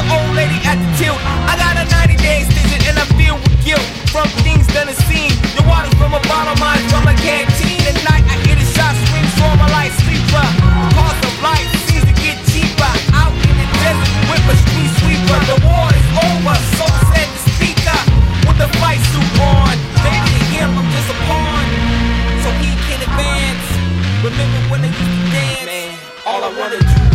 your old lady at the tilt. I got a 90 day extension and I feel with guilt from things done and seen. The water from a bottle, my from a canteen. At night I hear the shots scream, so my life sleeper. The cost of life seems to get cheaper. Out in the desert with a street sweeper. The war is over, so said the speaker with the fight suit on. Maybe to him I'm just a pawn, so he can advance. Remember when they used to dance? Man, all I wanna do